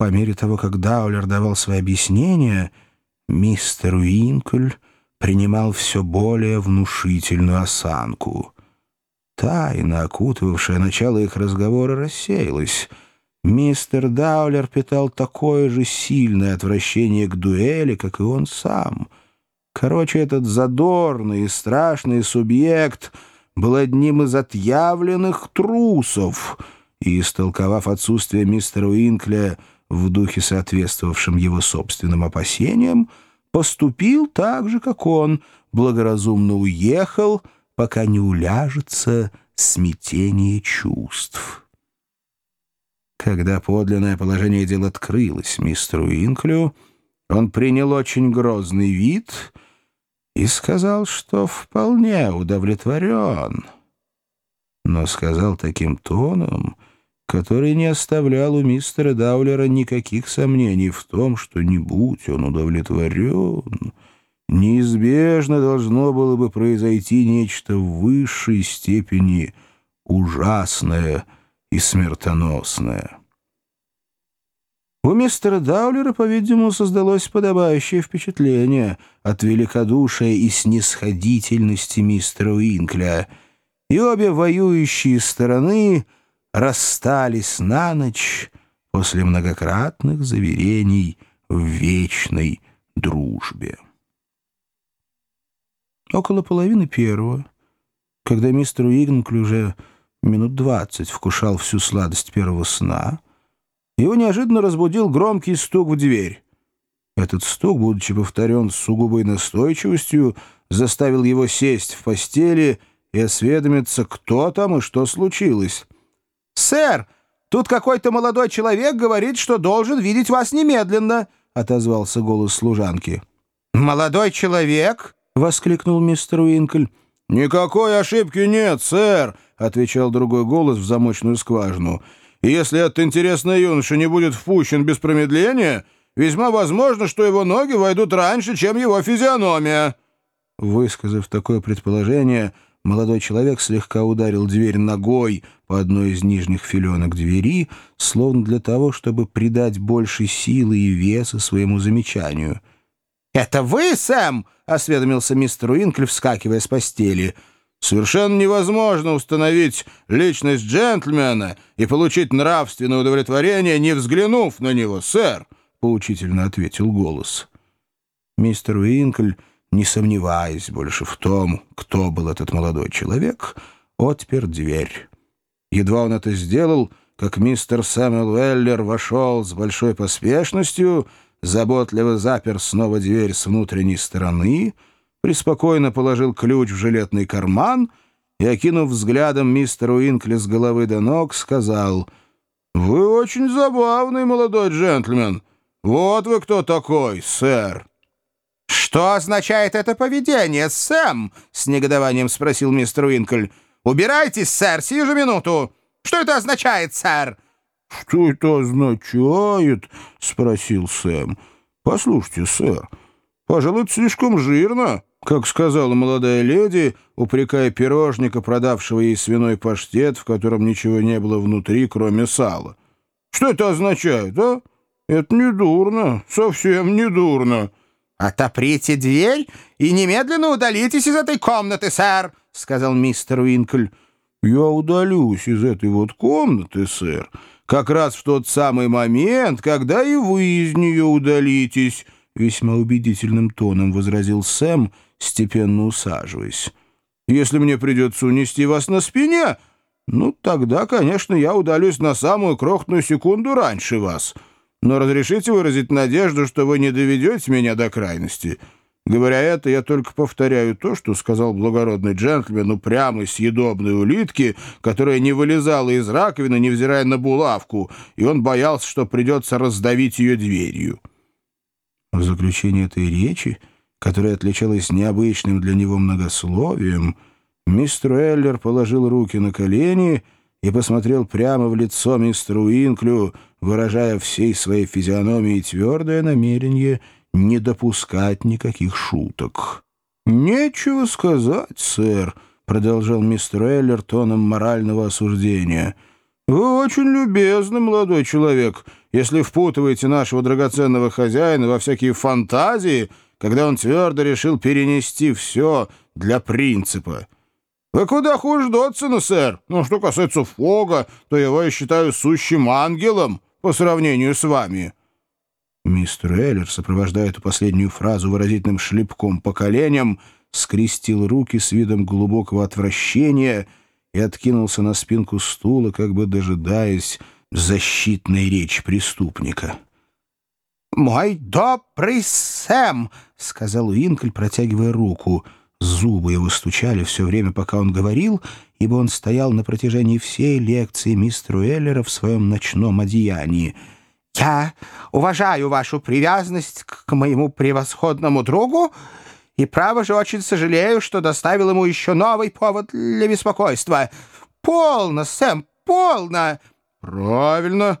По мере того, как Даулер давал свои объяснения, мистер Уинкль принимал все более внушительную осанку. Тайна, окутывавшая начало их разговора, рассеялась. Мистер Даулер питал такое же сильное отвращение к дуэли, как и он сам. Короче, этот задорный и страшный субъект был одним из отъявленных трусов, и, истолковав отсутствие мистера Уинкля в духе, соответствовавшем его собственным опасениям, поступил так же, как он, благоразумно уехал, пока не уляжется смятение чувств. Когда подлинное положение дел открылось мистеру Инклю, он принял очень грозный вид и сказал, что вполне удовлетворен. Но сказал таким тоном, который не оставлял у мистера Даулера никаких сомнений в том, что не будь он удовлетворен, неизбежно должно было бы произойти нечто в высшей степени ужасное — и смертоносное. У мистера Даулера, по-видимому, создалось подобающее впечатление от великодушия и снисходительности мистера Уинкля, и обе воюющие стороны расстались на ночь после многократных заверений в вечной дружбе. Около половины первого, когда мистер Уинкль уже минут двадцать вкушал всю сладость первого сна, его неожиданно разбудил громкий стук в дверь. Этот стук, будучи повторен с сугубой настойчивостью, заставил его сесть в постели и осведомиться, кто там и что случилось. «Сэр, тут какой-то молодой человек говорит, что должен видеть вас немедленно», — отозвался голос служанки. «Молодой человек?» — воскликнул мистер Уинкль. «Никакой ошибки нет, сэр», — отвечал другой голос в замочную скважину. «И если этот интересный юноша не будет впущен без промедления, весьма возможно, что его ноги войдут раньше, чем его физиономия». Высказав такое предположение, молодой человек слегка ударил дверь ногой по одной из нижних филенок двери, словно для того, чтобы придать больше силы и веса своему замечанию. «Это вы, Сэм?» — осведомился мистер Уинкли, вскакивая с постели. «Совершенно невозможно установить личность джентльмена и получить нравственное удовлетворение, не взглянув на него, сэр», — поучительно ответил голос. Мистер Уинкль, не сомневаясь больше в том, кто был этот молодой человек, отпер дверь. Едва он это сделал, как мистер Сэмюэл Уэллер вошел с большой поспешностью — заботливо запер снова дверь с внутренней стороны, преспокойно положил ключ в жилетный карман и, окинув взглядом мистера Уинкли с головы до ног, сказал «Вы очень забавный молодой джентльмен. Вот вы кто такой, сэр». «Что означает это поведение, Сэм?» — с негодованием спросил мистер Уинкль. «Убирайтесь, сэр, сию же минуту! Что это означает, сэр?» «Что это означает?» — спросил Сэм. «Послушайте, сэр, пожалуй, это слишком жирно, как сказала молодая леди, упрекая пирожника, продавшего ей свиной паштет, в котором ничего не было внутри, кроме сала. Что это означает, а? Это не дурно, совсем не дурно». «Отоприте дверь и немедленно удалитесь из этой комнаты, сэр», — сказал мистер Уинкль. «Я удалюсь из этой вот комнаты, сэр», как раз в тот самый момент, когда и вы из нее удалитесь», — весьма убедительным тоном возразил Сэм, степенно усаживаясь. «Если мне придется унести вас на спине, ну, тогда, конечно, я удалюсь на самую крохотную секунду раньше вас. Но разрешите выразить надежду, что вы не доведете меня до крайности». Говоря это, я только повторяю то, что сказал благородный джентльмен упрямой съедобной улитки, которая не вылезала из раковины, невзирая на булавку, и он боялся, что придется раздавить ее дверью. В заключение этой речи, которая отличалась необычным для него многословием, мистер Эллер положил руки на колени и посмотрел прямо в лицо мистеру Уинклю, выражая всей своей физиономией твердое намерение — не допускать никаких шуток. «Нечего сказать, сэр», — продолжал мистер Эллер тоном морального осуждения. «Вы очень любезный молодой человек, если впутываете нашего драгоценного хозяина во всякие фантазии, когда он твердо решил перенести все для принципа. Вы куда хуже Дотсона, сэр. Ну, что касается Фога, то его я считаю сущим ангелом по сравнению с вами». Мистер Эллер, сопровождая эту последнюю фразу выразительным шлепком по коленям, скрестил руки с видом глубокого отвращения и откинулся на спинку стула, как бы дожидаясь защитной речи преступника. «Мой добрый Сэм!» — сказал Уинкль, протягивая руку. Зубы его стучали все время, пока он говорил, ибо он стоял на протяжении всей лекции мистеру Эллера в своем ночном одеянии. «Я уважаю вашу привязанность к моему превосходному другу и, право же, очень сожалею, что доставил ему еще новый повод для беспокойства. Полно, Сэм, полно!» «Правильно,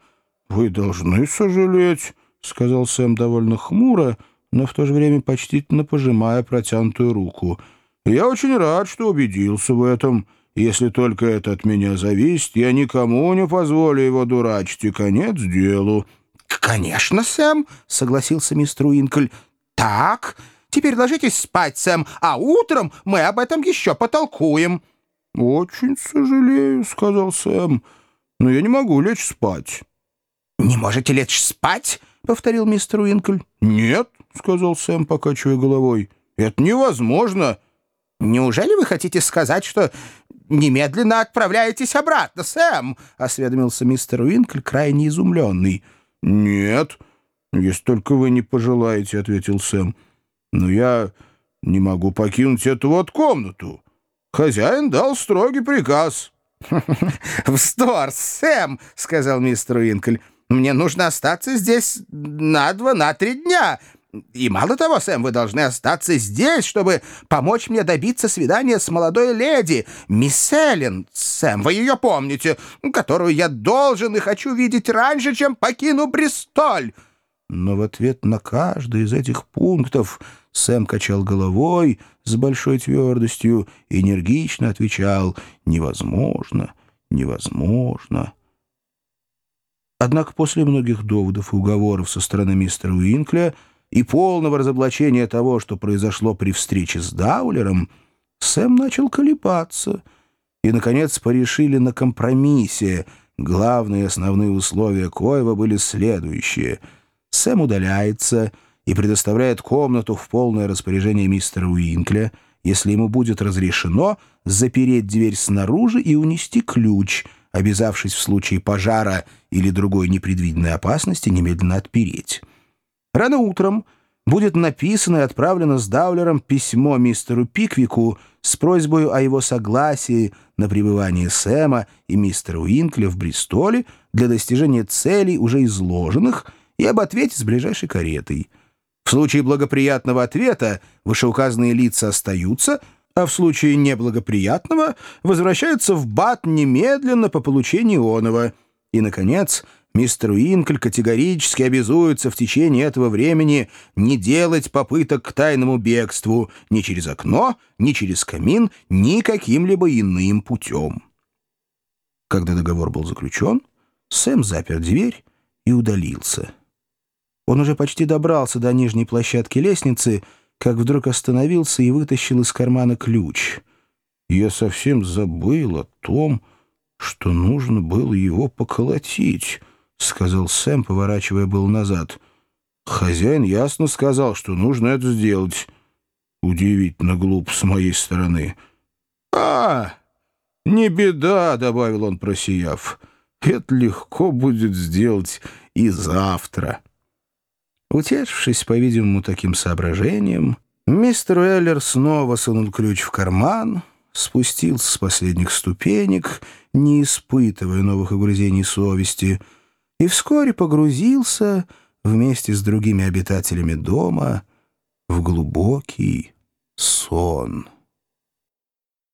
вы должны сожалеть». — сказал Сэм довольно хмуро, но в то же время почтительно пожимая протянутую руку. «Я очень рад, что убедился в этом. Если только это от меня зависит, я никому не позволю его дурачить, и конец делу». «Конечно, Сэм», — согласился мистер Уинкль. «Так, теперь ложитесь спать, Сэм, а утром мы об этом еще потолкуем». «Очень сожалею», — сказал Сэм, — «но я не могу лечь спать». «Не можете лечь спать?» — повторил мистер Уинкль. «Нет», — сказал Сэм, покачивая головой, — «это невозможно». «Неужели вы хотите сказать, что немедленно отправляетесь обратно, Сэм?» — осведомился мистер Уинкль, крайне изумленный. «Нет, если только вы не пожелаете», — ответил Сэм. «Но я не могу покинуть эту вот комнату. Хозяин дал строгий приказ». «Вздор, Сэм!» — сказал мистер Уинкль. Мне нужно остаться здесь на два, на три дня. И мало того, Сэм, вы должны остаться здесь, чтобы помочь мне добиться свидания с молодой леди, мисс Эллен, Сэм, вы ее помните, которую я должен и хочу видеть раньше, чем покину Бристоль». Но в ответ на каждый из этих пунктов Сэм качал головой с большой твердостью и энергично отвечал «невозможно, невозможно». Однако после многих доводов и уговоров со стороны мистера Уинкля и полного разоблачения того, что произошло при встрече с Даулером, Сэм начал колебаться и, наконец, порешили на компромиссе. Главные основные условия Коева были следующие. Сэм удаляется и предоставляет комнату в полное распоряжение мистера Уинкля, если ему будет разрешено запереть дверь снаружи и унести ключ — обязавшись в случае пожара или другой непредвиденной опасности немедленно отпереть. Рано утром будет написано и отправлено с Даулером письмо мистеру Пиквику с просьбой о его согласии на пребывание Сэма и мистера Уинкля в Бристоле для достижения целей, уже изложенных, и об ответе с ближайшей каретой. В случае благоприятного ответа вышеуказанные лица остаются — а в случае неблагоприятного возвращаются в БАТ немедленно по получении оного. И, наконец, мистер Уинкль категорически обязуется в течение этого времени не делать попыток к тайному бегству ни через окно, ни через камин, ни каким-либо иным путем. Когда договор был заключен, Сэм запер дверь и удалился. Он уже почти добрался до нижней площадки лестницы, как вдруг остановился и вытащил из кармана ключ. Я совсем забыл о том, что нужно было его поколотить, — сказал Сэм, поворачивая был назад. Хозяин ясно сказал, что нужно это сделать. Удивительно глупо с моей стороны. — А, не беда, — добавил он, просияв. — Это легко будет сделать и завтра. Утешившись, по-видимому, таким соображением, мистер Уэллер снова сунул ключ в карман, спустился с последних ступенек, не испытывая новых угрызений совести, и вскоре погрузился вместе с другими обитателями дома в глубокий сон.